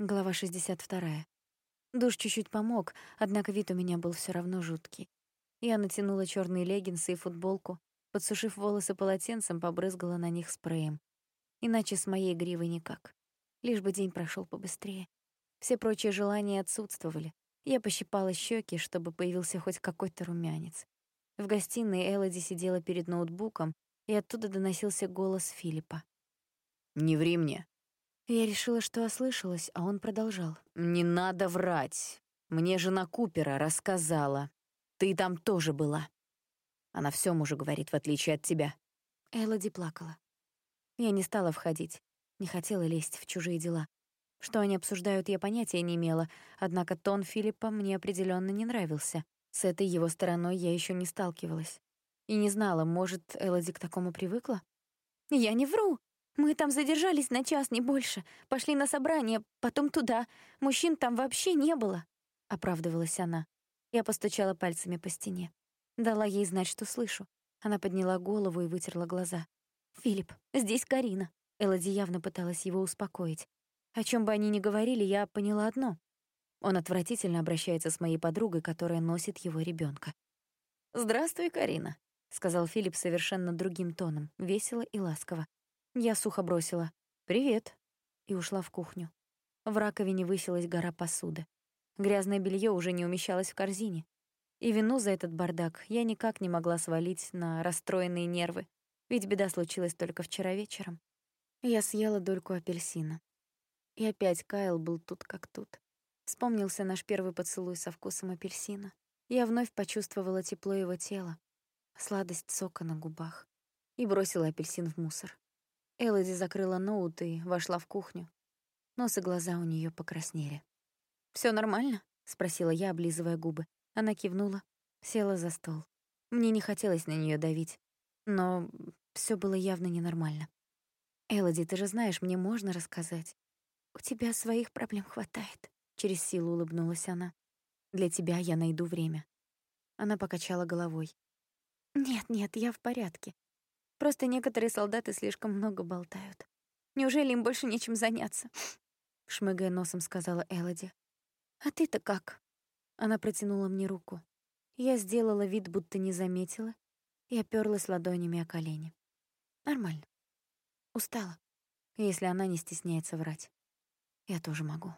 Глава 62. Душ чуть-чуть помог, однако вид у меня был все равно жуткий. Я натянула черные леггинсы и футболку, подсушив волосы полотенцем, побрызгала на них спреем. Иначе с моей гривой никак. Лишь бы день прошел побыстрее. Все прочие желания отсутствовали. Я пощипала щеки, чтобы появился хоть какой-то румянец. В гостиной Элоди сидела перед ноутбуком, и оттуда доносился голос Филиппа. «Не ври мне», я решила, что ослышалась, а он продолжал. «Не надо врать. Мне жена Купера рассказала. Ты там тоже была. Она всем уже говорит, в отличие от тебя». Элоди плакала. Я не стала входить, не хотела лезть в чужие дела. Что они обсуждают, я понятия не имела, однако тон Филиппа мне определенно не нравился. С этой его стороной я еще не сталкивалась. И не знала, может, Элоди к такому привыкла? «Я не вру!» Мы там задержались на час, не больше. Пошли на собрание, потом туда. Мужчин там вообще не было», — оправдывалась она. Я постучала пальцами по стене. Дала ей знать, что слышу. Она подняла голову и вытерла глаза. «Филипп, здесь Карина». Элоди явно пыталась его успокоить. О чем бы они ни говорили, я поняла одно. Он отвратительно обращается с моей подругой, которая носит его ребенка. «Здравствуй, Карина», — сказал Филипп совершенно другим тоном, весело и ласково. Я сухо бросила «Привет» и ушла в кухню. В раковине высилась гора посуды. Грязное белье уже не умещалось в корзине. И вину за этот бардак я никак не могла свалить на расстроенные нервы, ведь беда случилась только вчера вечером. Я съела дольку апельсина. И опять Кайл был тут как тут. Вспомнился наш первый поцелуй со вкусом апельсина. Я вновь почувствовала тепло его тела, сладость сока на губах и бросила апельсин в мусор. Элоди закрыла ноут и вошла в кухню. Нос и глаза у нее покраснели. Все нормально?» — спросила я, облизывая губы. Она кивнула, села за стол. Мне не хотелось на нее давить, но все было явно ненормально. «Элоди, ты же знаешь, мне можно рассказать. У тебя своих проблем хватает», — через силу улыбнулась она. «Для тебя я найду время». Она покачала головой. «Нет, нет, я в порядке. Просто некоторые солдаты слишком много болтают. Неужели им больше нечем заняться?» Шмыгая носом, сказала Элоди. «А ты-то как?» Она протянула мне руку. Я сделала вид, будто не заметила, и оперлась ладонями о колени. Нормально. Устала. Если она не стесняется врать. Я тоже могу.